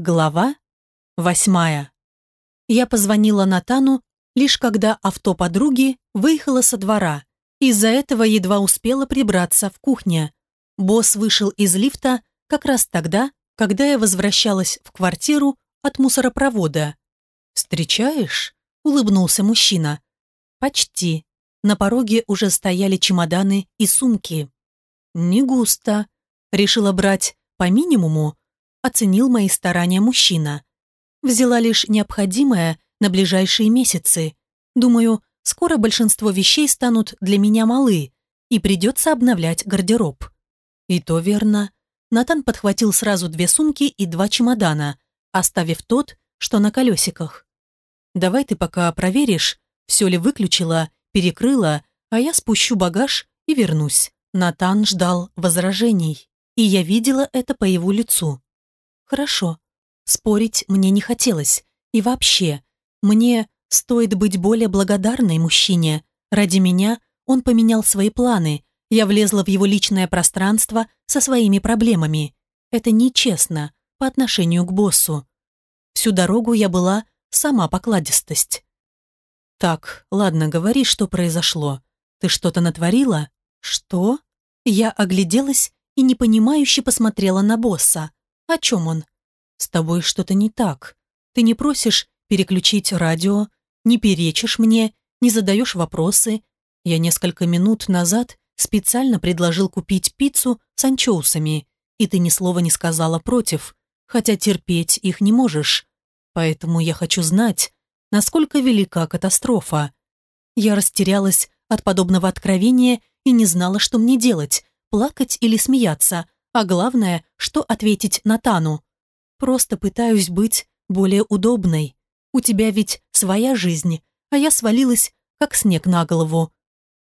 Глава восьмая. Я позвонила Натану, лишь когда авто подруги выехало со двора. Из-за этого едва успела прибраться в кухне. Босс вышел из лифта как раз тогда, когда я возвращалась в квартиру от мусоропровода. «Встречаешь?» – улыбнулся мужчина. «Почти. На пороге уже стояли чемоданы и сумки». «Не густо», – решила брать по минимуму, оценил мои старания мужчина. Взяла лишь необходимое на ближайшие месяцы. Думаю, скоро большинство вещей станут для меня малы, и придется обновлять гардероб. И то верно. Натан подхватил сразу две сумки и два чемодана, оставив тот, что на колесиках. «Давай ты пока проверишь, все ли выключила, перекрыла, а я спущу багаж и вернусь». Натан ждал возражений, и я видела это по его лицу. Хорошо. Спорить мне не хотелось. И вообще, мне стоит быть более благодарной мужчине. Ради меня он поменял свои планы. Я влезла в его личное пространство со своими проблемами. Это нечестно по отношению к боссу. Всю дорогу я была сама покладистость. «Так, ладно, говори, что произошло. Ты что-то натворила?» «Что?» Я огляделась и непонимающе посмотрела на босса. О чем он? С тобой что-то не так. Ты не просишь переключить радио, не перечишь мне, не задаешь вопросы. Я несколько минут назад специально предложил купить пиццу с анчоусами, и ты ни слова не сказала против, хотя терпеть их не можешь. Поэтому я хочу знать, насколько велика катастрофа. Я растерялась от подобного откровения и не знала, что мне делать, плакать или смеяться, а главное, что ответить Натану. Просто пытаюсь быть более удобной. У тебя ведь своя жизнь, а я свалилась, как снег на голову.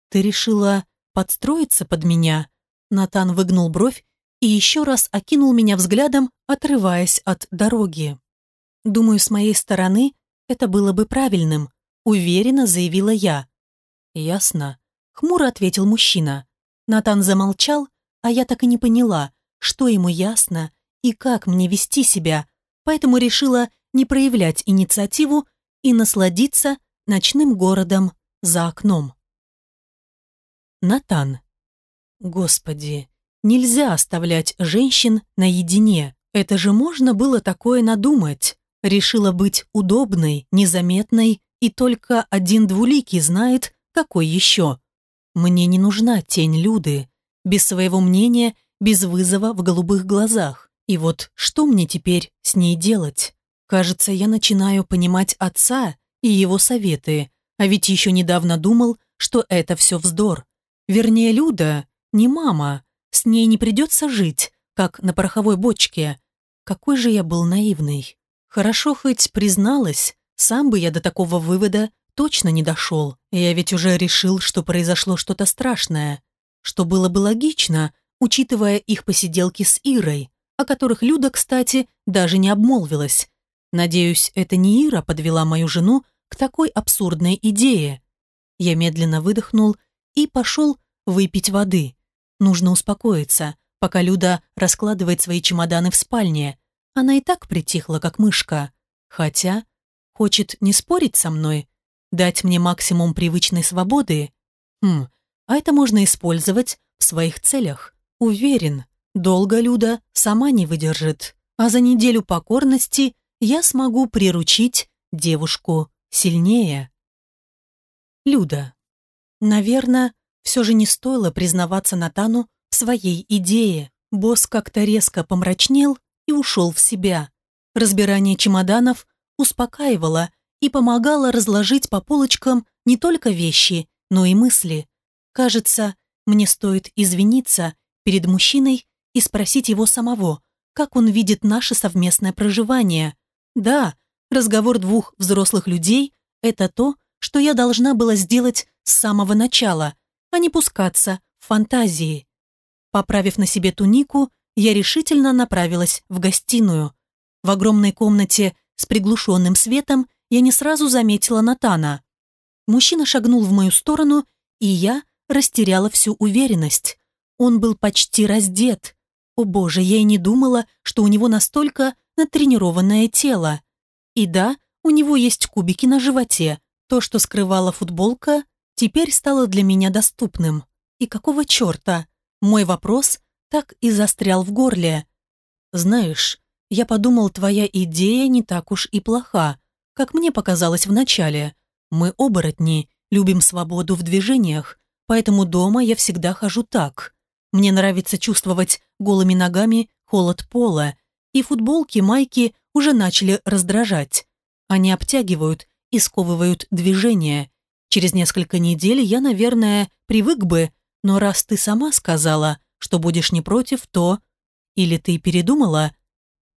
Ты решила подстроиться под меня?» Натан выгнул бровь и еще раз окинул меня взглядом, отрываясь от дороги. «Думаю, с моей стороны это было бы правильным», уверенно заявила я. «Ясно», — хмуро ответил мужчина. Натан замолчал, а я так и не поняла, что ему ясно и как мне вести себя, поэтому решила не проявлять инициативу и насладиться ночным городом за окном. Натан. Господи, нельзя оставлять женщин наедине. Это же можно было такое надумать. Решила быть удобной, незаметной, и только один двуликий знает, какой еще. Мне не нужна тень Люды. Без своего мнения без вызова в голубых глазах. И вот что мне теперь с ней делать? Кажется, я начинаю понимать отца и его советы, а ведь еще недавно думал, что это все вздор. Вернее, Люда, не мама, с ней не придется жить, как на пороховой бочке. Какой же я был наивный. Хорошо хоть призналась, сам бы я до такого вывода точно не дошел. Я ведь уже решил, что произошло что-то страшное. Что было бы логично, учитывая их посиделки с Ирой, о которых Люда, кстати, даже не обмолвилась. Надеюсь, это не Ира подвела мою жену к такой абсурдной идее. Я медленно выдохнул и пошел выпить воды. Нужно успокоиться, пока Люда раскладывает свои чемоданы в спальне. Она и так притихла, как мышка. Хотя хочет не спорить со мной, дать мне максимум привычной свободы. Хм, а это можно использовать в своих целях. Уверен, долго Люда сама не выдержит, а за неделю покорности я смогу приручить девушку сильнее. Люда. Наверное, все же не стоило признаваться Натану в своей идее. Босс как-то резко помрачнел и ушел в себя. Разбирание чемоданов успокаивало и помогало разложить по полочкам не только вещи, но и мысли. Кажется, мне стоит извиниться перед мужчиной и спросить его самого, как он видит наше совместное проживание. Да, разговор двух взрослых людей – это то, что я должна была сделать с самого начала, а не пускаться в фантазии. Поправив на себе тунику, я решительно направилась в гостиную. В огромной комнате с приглушенным светом я не сразу заметила Натана. Мужчина шагнул в мою сторону, и я растеряла всю уверенность. Он был почти раздет. О боже, я и не думала, что у него настолько натренированное тело. И да, у него есть кубики на животе. То, что скрывала футболка, теперь стало для меня доступным. И какого черта? Мой вопрос так и застрял в горле. Знаешь, я подумал, твоя идея не так уж и плоха, как мне показалось вначале. Мы оборотни, любим свободу в движениях, поэтому дома я всегда хожу так. Мне нравится чувствовать голыми ногами холод пола, и футболки, майки уже начали раздражать. Они обтягивают и сковывают движение. Через несколько недель я, наверное, привык бы, но раз ты сама сказала, что будешь не против, то... Или ты передумала?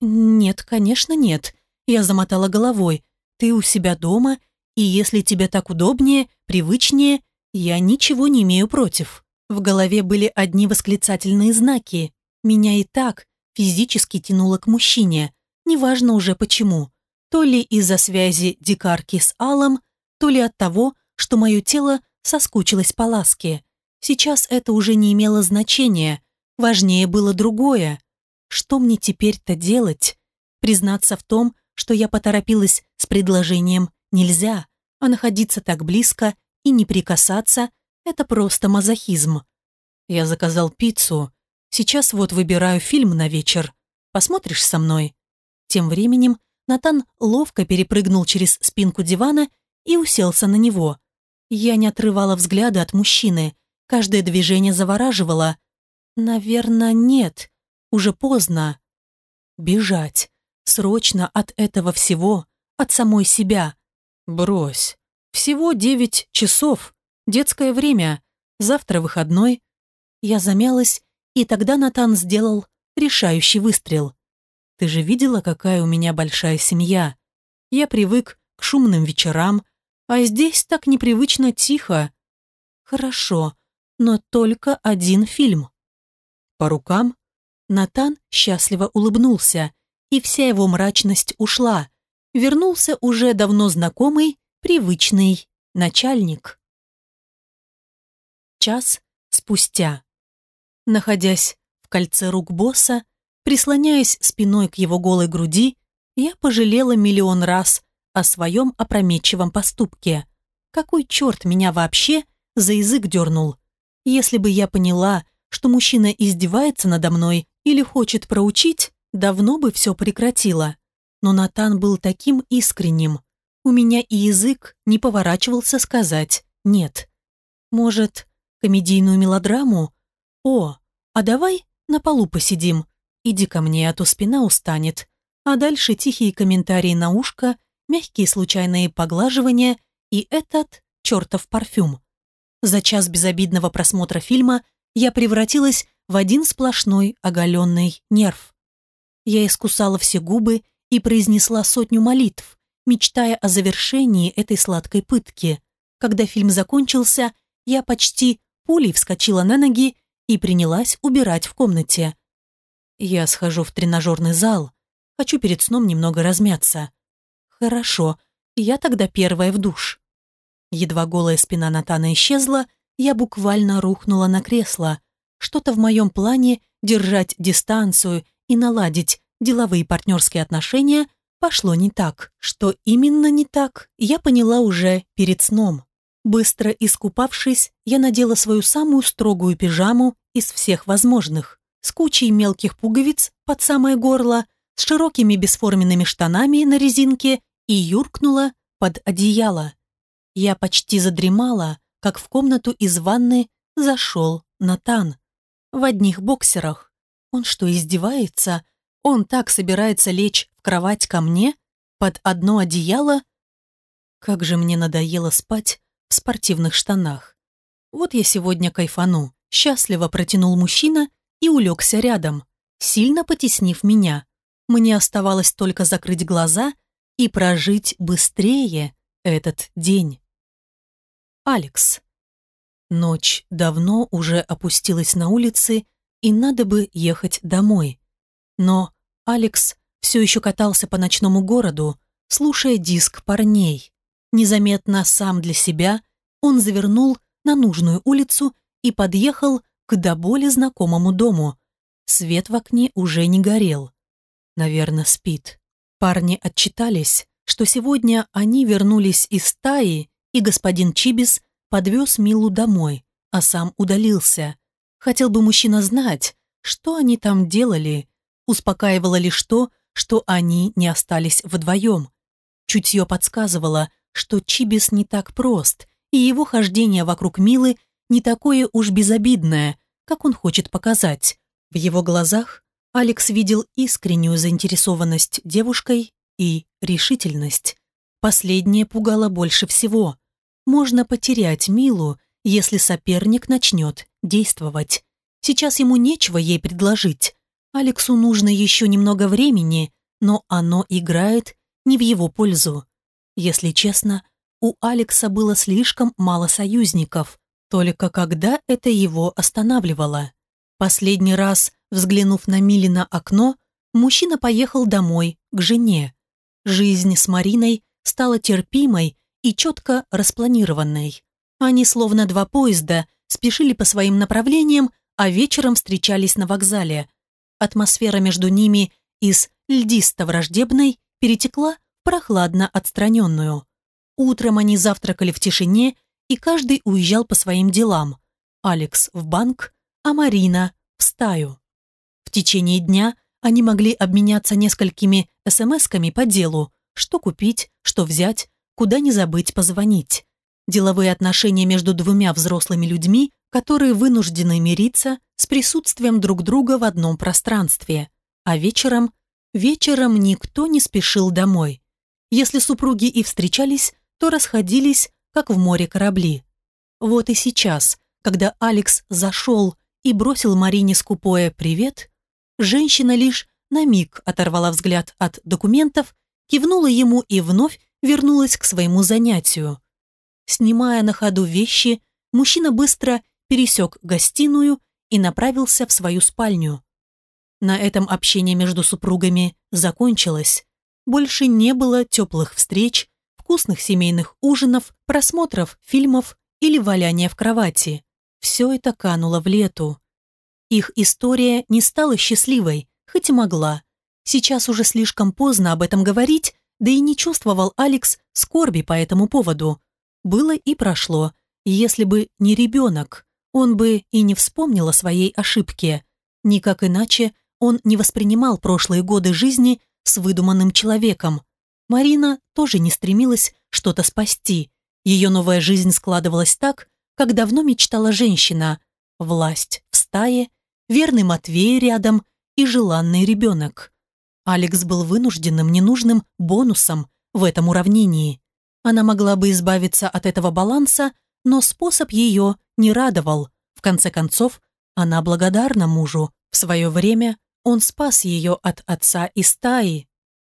Нет, конечно, нет. Я замотала головой. Ты у себя дома, и если тебе так удобнее, привычнее, я ничего не имею против. В голове были одни восклицательные знаки. Меня и так физически тянуло к мужчине, неважно уже почему. То ли из-за связи дикарки с Аллом, то ли от того, что мое тело соскучилось по ласке. Сейчас это уже не имело значения, важнее было другое. Что мне теперь-то делать? Признаться в том, что я поторопилась с предложением нельзя, а находиться так близко и не прикасаться – это просто мазохизм. Я заказал пиццу. Сейчас вот выбираю фильм на вечер. Посмотришь со мной? Тем временем Натан ловко перепрыгнул через спинку дивана и уселся на него. Я не отрывала взгляда от мужчины. Каждое движение завораживало. Наверное, нет. Уже поздно. Бежать. Срочно от этого всего. От самой себя. Брось. Всего девять часов. Детское время. Завтра выходной. Я замялась, и тогда Натан сделал решающий выстрел. Ты же видела, какая у меня большая семья. Я привык к шумным вечерам, а здесь так непривычно тихо. Хорошо, но только один фильм. По рукам Натан счастливо улыбнулся, и вся его мрачность ушла. Вернулся уже давно знакомый, привычный начальник. Час спустя. Находясь в кольце рук босса, Прислоняясь спиной к его голой груди, я пожалела миллион раз о своем опрометчивом поступке. Какой черт меня вообще за язык дернул? Если бы я поняла, что мужчина издевается надо мной или хочет проучить, давно бы все прекратила. Но Натан был таким искренним. У меня и язык не поворачивался сказать «нет». Может, комедийную мелодраму? О, а давай на полу посидим, «Иди ко мне, а то спина устанет». А дальше тихие комментарии на ушко, мягкие случайные поглаживания и этот чертов парфюм. За час безобидного просмотра фильма я превратилась в один сплошной оголенный нерв. Я искусала все губы и произнесла сотню молитв, мечтая о завершении этой сладкой пытки. Когда фильм закончился, я почти пулей вскочила на ноги и принялась убирать в комнате. Я схожу в тренажерный зал. Хочу перед сном немного размяться. Хорошо, я тогда первая в душ. Едва голая спина Натана исчезла, я буквально рухнула на кресло. Что-то в моем плане держать дистанцию и наладить деловые партнерские отношения пошло не так. Что именно не так, я поняла уже перед сном. Быстро искупавшись, я надела свою самую строгую пижаму из всех возможных с кучей мелких пуговиц под самое горло, с широкими бесформенными штанами на резинке и юркнула под одеяло. Я почти задремала, как в комнату из ванны зашел Натан. В одних боксерах. Он что, издевается? Он так собирается лечь в кровать ко мне? Под одно одеяло? Как же мне надоело спать в спортивных штанах. Вот я сегодня кайфану. Счастливо протянул мужчина и улегся рядом, сильно потеснив меня. Мне оставалось только закрыть глаза и прожить быстрее этот день. Алекс. Ночь давно уже опустилась на улицы, и надо бы ехать домой. Но Алекс все еще катался по ночному городу, слушая диск парней. Незаметно сам для себя он завернул на нужную улицу и подъехал к до боли знакомому дому. Свет в окне уже не горел. Наверное, спит. Парни отчитались, что сегодня они вернулись из стаи, и господин Чибис подвез Милу домой, а сам удалился. Хотел бы мужчина знать, что они там делали. Успокаивало лишь то, что они не остались вдвоем. Чутье подсказывало, что Чибис не так прост, и его хождение вокруг Милы не такое уж безобидное, как он хочет показать. В его глазах Алекс видел искреннюю заинтересованность девушкой и решительность. Последнее пугало больше всего. Можно потерять Милу, если соперник начнет действовать. Сейчас ему нечего ей предложить. Алексу нужно еще немного времени, но оно играет не в его пользу. Если честно, у Алекса было слишком мало союзников, только когда это его останавливало. Последний раз, взглянув на Милина окно, мужчина поехал домой, к жене. Жизнь с Мариной стала терпимой и четко распланированной. Они, словно два поезда, спешили по своим направлениям, а вечером встречались на вокзале. Атмосфера между ними из льдисто-враждебной перетекла в прохладно отстраненную. Утром они завтракали в тишине, и каждый уезжал по своим делам. Алекс в банк, а Марина в стаю. В течение дня они могли обменяться несколькими смс-ками по делу, что купить, что взять, куда не забыть позвонить. Деловые отношения между двумя взрослыми людьми, которые вынуждены мириться с присутствием друг друга в одном пространстве. А вечером, вечером никто не спешил домой. Если супруги и встречались, то расходились, как в море корабли. Вот и сейчас, когда Алекс зашел и бросил Марине скупое «привет», женщина лишь на миг оторвала взгляд от документов, кивнула ему и вновь вернулась к своему занятию. Снимая на ходу вещи, мужчина быстро пересек гостиную и направился в свою спальню. На этом общение между супругами закончилось. Больше не было теплых встреч, вкусных семейных ужинов, просмотров фильмов или валяния в кровати. Все это кануло в лету. Их история не стала счастливой, хоть и могла. Сейчас уже слишком поздно об этом говорить, да и не чувствовал Алекс скорби по этому поводу. Было и прошло. Если бы не ребенок, он бы и не вспомнил о своей ошибке. Никак иначе он не воспринимал прошлые годы жизни с выдуманным человеком. Марина тоже не стремилась что-то спасти. Ее новая жизнь складывалась так, как давно мечтала женщина. Власть в стае, верный Матвей рядом и желанный ребенок. Алекс был вынужденным ненужным бонусом в этом уравнении. Она могла бы избавиться от этого баланса, но способ ее не радовал. В конце концов, она благодарна мужу. В свое время он спас ее от отца и стаи.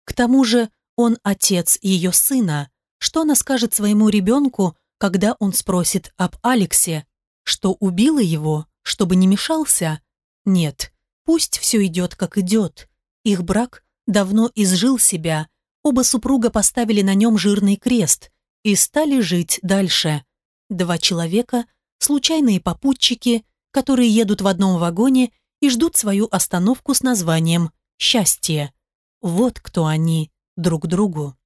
К тому же он отец ее сына. Что она скажет своему ребенку, когда он спросит об Алексе? Что убило его, чтобы не мешался? Нет, пусть все идет, как идет. Их брак давно изжил себя, оба супруга поставили на нем жирный крест и стали жить дальше. Два человека, случайные попутчики, которые едут в одном вагоне и ждут свою остановку с названием «Счастье». Вот кто они, друг другу.